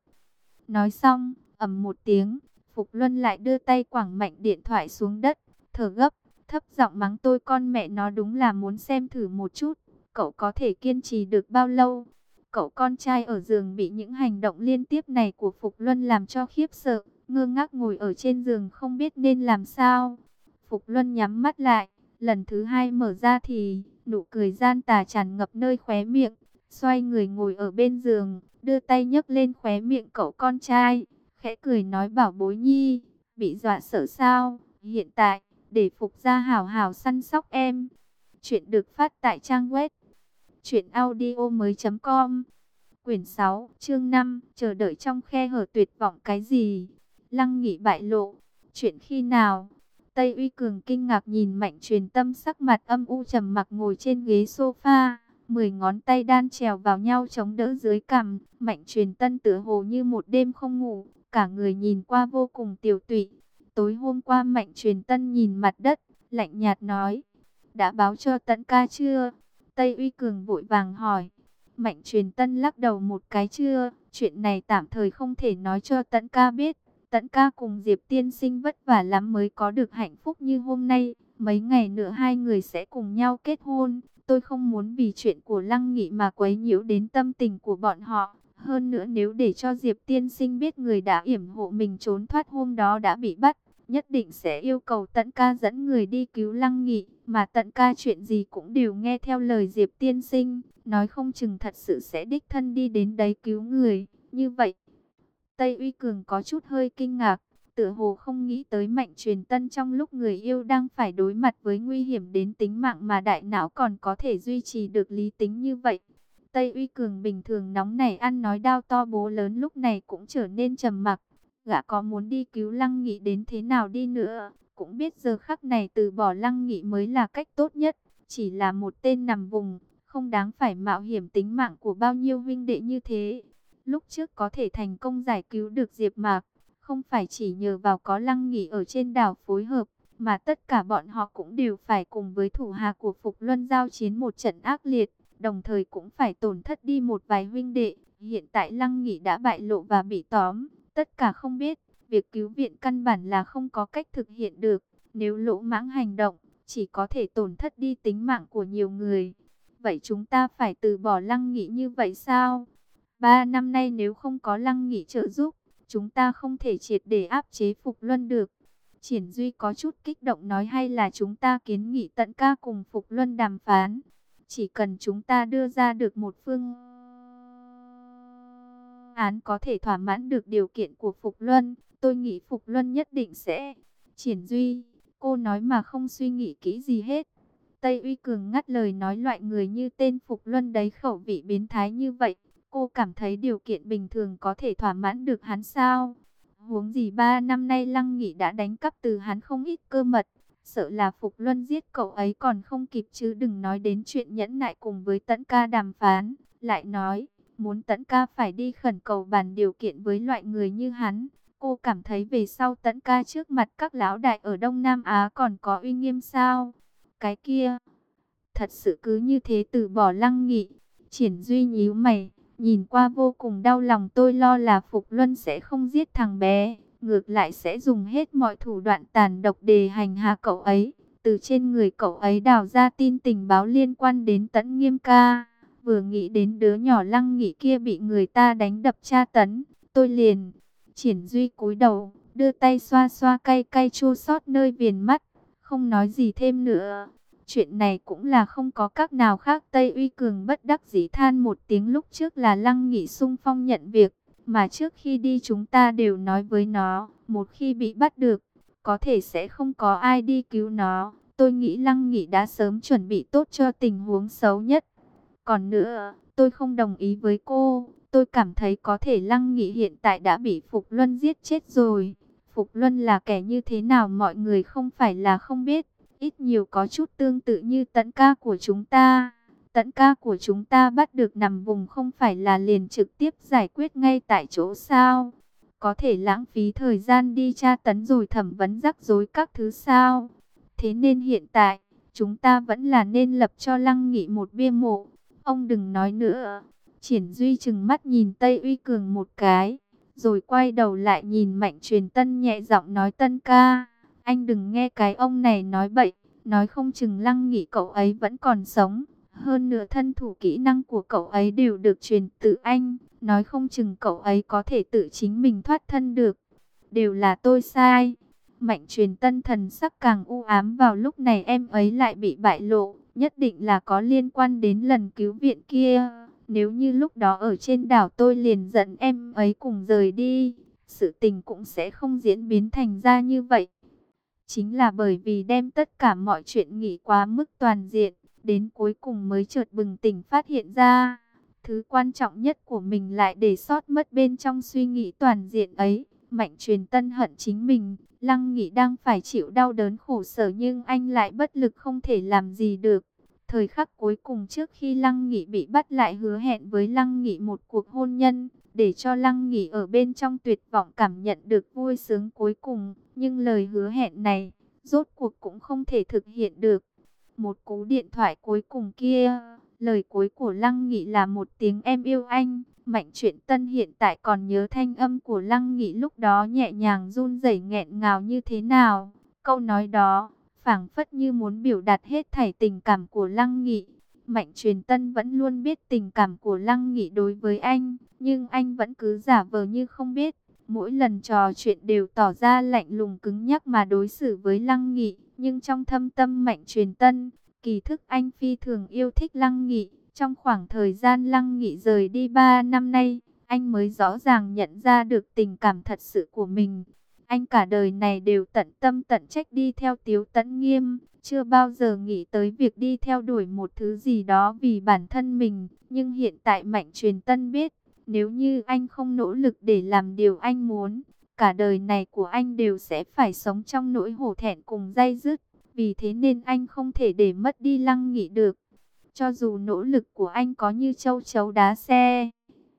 nói xong, ầm một tiếng, Phục Luân lại đưa tay quẳng mạnh điện thoại xuống đất, thở gấp, thấp giọng mắng tôi con mẹ nó đúng là muốn xem thử một chút, cậu có thể kiên trì được bao lâu. Cậu con trai ở giường bị những hành động liên tiếp này của Phục Luân làm cho khiếp sợ, ngơ ngác ngồi ở trên giường không biết nên làm sao. Phục Luân nhắm mắt lại, lần thứ hai mở ra thì nụ cười gian tà tràn ngập nơi khóe miệng, xoay người ngồi ở bên giường, đưa tay nhấc lên khóe miệng cậu con trai, khẽ cười nói bảo bối nhi, bị dọa sợ sao, hiện tại, để Phục ra hảo hảo săn sóc em. Chuyện được phát tại trang web truyệnaudiomoi.com. Quyển 6, chương 5, chờ đợi trong khe hở tuyệt vọng cái gì? Lăng Nghị bại lộ, chuyện khi nào? Tây Uy Cường kinh ngạc nhìn Mạnh Truyền Tâm sắc mặt âm u trầm mặc ngồi trên ghế sofa, mười ngón tay đan trèo vào nhau chống đỡ dưới cằm, Mạnh Truyền Tân tựa hồ như một đêm không ngủ, cả người nhìn qua vô cùng tiểu tụy. Tối hôm qua Mạnh Truyền Tân nhìn mặt đất, lạnh nhạt nói: "Đã báo cho tận ca chưa?" Tây Uy Cường vội vàng hỏi. Mạnh Truyền Tân lắc đầu một cái chưa, chuyện này tạm thời không thể nói cho tẫn ca biết. Tẫn ca cùng Diệp tiên sinh vất vả lắm mới có được hạnh phúc như hôm nay. Mấy ngày nữa hai người sẽ cùng nhau kết hôn. Tôi không muốn vì chuyện của Lăng Nghị mà quấy nhiễu đến tâm tình của bọn họ. Hơn nữa nếu để cho Diệp tiên sinh biết người đã yểm hộ mình trốn thoát hôm đó đã bị bắt, nhất định sẽ yêu cầu tận ca dẫn người đi cứu Lăng Nghị. Mà tận ca chuyện gì cũng đều nghe theo lời Diệp tiên sinh, nói không chừng thật sự sẽ đích thân đi đến đấy cứu người. Như vậy, Tây Uy Cường có chút hơi kinh ngạc, tựa hồ không nghĩ tới mạnh truyền tân trong lúc người yêu đang phải đối mặt với nguy hiểm đến tính mạng mà đại não còn có thể duy trì được lý tính như vậy. Tây Uy Cường bình thường nóng này ăn nói đao to bố lớn lúc này cũng trở nên trầm mặc. Gã có muốn đi cứu Lăng Nghị đến thế nào đi nữa, cũng biết giờ khắc này từ bỏ Lăng Nghị mới là cách tốt nhất. Chỉ là một tên nằm vùng, không đáng phải mạo hiểm tính mạng của bao nhiêu huynh đệ như thế. Lúc trước có thể thành công giải cứu được Diệp Mạc, không phải chỉ nhờ vào có Lăng Nghị ở trên đảo phối hợp, mà tất cả bọn họ cũng đều phải cùng với thủ hạ của Phục Luân giao chiến một trận ác liệt, đồng thời cũng phải tổn thất đi một vài huynh đệ. Hiện tại Lăng Nghị đã bại lộ và bị tóm, tất cả không biết, việc cứu viện căn bản là không có cách thực hiện được. Nếu lỗ mãng hành động, chỉ có thể tổn thất đi tính mạng của nhiều người. Vậy chúng ta phải từ bỏ Lăng Nghị như vậy sao? Ba năm nay nếu không có Lăng Nghị trợ giúp, chúng ta không thể triệt để áp chế Phục Luân được. Triển Duy có chút kích động nói hay là chúng ta kiến nghị tận ca cùng Phục Luân đàm phán. Chỉ cần chúng ta đưa ra được một phương án có thể thỏa mãn được điều kiện của Phục Luân, tôi nghĩ Phục Luân nhất định sẽ. Triển Duy, cô nói mà không suy nghĩ kỹ gì hết. Tây Uy Cường ngắt lời nói loại người như tên Phục Luân đấy khẩu vị biến thái như vậy. Cô cảm thấy điều kiện bình thường có thể thỏa mãn được hắn sao? Huống gì ba năm nay Lăng Nghị đã đánh cắp từ hắn không ít cơ mật. Sợ là Phục Luân giết cậu ấy còn không kịp chứ đừng nói đến chuyện nhẫn nại cùng với tẫn ca đàm phán. Lại nói, muốn Tấn ca phải đi khẩn cầu bàn điều kiện với loại người như hắn. Cô cảm thấy về sau Tấn ca trước mặt các lão đại ở Đông Nam Á còn có uy nghiêm sao? Cái kia, thật sự cứ như thế từ bỏ lăng nghị. Triển Duy nhíu mày, nhìn qua vô cùng đau lòng tôi lo là Phục Luân sẽ không giết thằng bé. Ngược lại sẽ dùng hết mọi thủ đoạn tàn độc để hành hạ cậu ấy. Từ trên người cậu ấy đào ra tin tình báo liên quan đến tẫn nghiêm ca. Vừa nghĩ đến đứa nhỏ lăng nghị kia bị người ta đánh đập tra tấn. Tôi liền, triển duy cúi đầu, đưa tay xoa xoa cay cay chua xót nơi viền mắt. Không nói gì thêm nữa. Chuyện này cũng là không có các nào khác Tây Uy Cường bất đắc dĩ than một tiếng lúc trước là Lăng Nghị sung phong nhận việc. Mà trước khi đi chúng ta đều nói với nó, một khi bị bắt được, có thể sẽ không có ai đi cứu nó. Tôi nghĩ Lăng Nghị đã sớm chuẩn bị tốt cho tình huống xấu nhất. Còn nữa, tôi không đồng ý với cô. Tôi cảm thấy có thể Lăng Nghị hiện tại đã bị Phục Luân giết chết rồi. Phục Luân là kẻ như thế nào mọi người không phải là không biết. Ít nhiều có chút tương tự như tận ca của chúng ta. Tận ca của chúng ta bắt được nằm vùng không phải là liền trực tiếp giải quyết ngay tại chỗ sao. có thể lãng phí thời gian đi tra tấn rồi thẩm vấn rắc rối các thứ sao. Thế nên hiện tại, chúng ta vẫn là nên lập cho Lăng Nghị một bia mộ. Ông đừng nói nữa. Triển Duy chừng mắt nhìn Tây Uy Cường một cái, rồi quay đầu lại nhìn Mạnh Truyền Tân nhẹ giọng nói Tân ca, anh đừng nghe cái ông này nói bậy, nói không chừng Lăng Nghị cậu ấy vẫn còn sống. Hơn nữa thân thủ kỹ năng của cậu ấy đều được truyền từ anh, nói không chừng cậu ấy có thể tự chính mình thoát thân được. Đều là tôi sai. Mạnh truyền tân thần sắc càng u ám vào lúc này em ấy lại bị bại lộ, nhất định là có liên quan đến lần cứu viện kia. Nếu như lúc đó ở trên đảo tôi liền dẫn em ấy cùng rời đi, sự tình cũng sẽ không diễn biến thành ra như vậy. Chính là bởi vì đem tất cả mọi chuyện nghĩ quá mức toàn diện, đến cuối cùng mới chợt bừng tỉnh phát hiện ra. Thứ quan trọng nhất của mình lại để sót mất bên trong suy nghĩ toàn diện ấy. Mạnh truyền tân hận chính mình, Lăng Nghị đang phải chịu đau đớn khổ sở nhưng anh lại bất lực không thể làm gì được. Thời khắc cuối cùng trước khi Lăng Nghị bị bắt lại hứa hẹn với Lăng Nghị một cuộc hôn nhân, để cho Lăng Nghị ở bên trong tuyệt vọng cảm nhận được vui sướng cuối cùng. Nhưng lời hứa hẹn này, rốt cuộc cũng không thể thực hiện được. Một cú điện thoại cuối cùng kia, lời cuối của Lăng Nghị là một tiếng em yêu anh. Mạnh chuyện tân hiện tại còn nhớ thanh âm của Lăng Nghị lúc đó nhẹ nhàng run rẩy nghẹn ngào như thế nào. Câu nói đó, phảng phất như muốn biểu đạt hết thảy tình cảm của Lăng Nghị. Mạnh truyền tân vẫn luôn biết tình cảm của Lăng Nghị đối với anh, nhưng anh vẫn cứ giả vờ như không biết. Mỗi lần trò chuyện đều tỏ ra lạnh lùng cứng nhắc mà đối xử với Lăng Nghị, nhưng trong thâm tâm mạnh truyền tân, kỳ thức anh phi thường yêu thích Lăng Nghị. Trong khoảng thời gian Lăng Nghị rời đi 3 năm nay, anh mới rõ ràng nhận ra được tình cảm thật sự của mình. Anh cả đời này đều tận tâm tận trách đi theo Tiếu Tấn Nghiêm, chưa bao giờ nghĩ tới việc đi theo đuổi một thứ gì đó vì bản thân mình. Nhưng hiện tại Mạnh Truyền Tân biết, nếu như anh không nỗ lực để làm điều anh muốn, cả đời này của anh đều sẽ phải sống trong nỗi hổ thẹn cùng dây dứt. Vì thế nên anh không thể để mất đi Lăng Nghị được. Cho dù nỗ lực của anh có như châu chấu đá xe,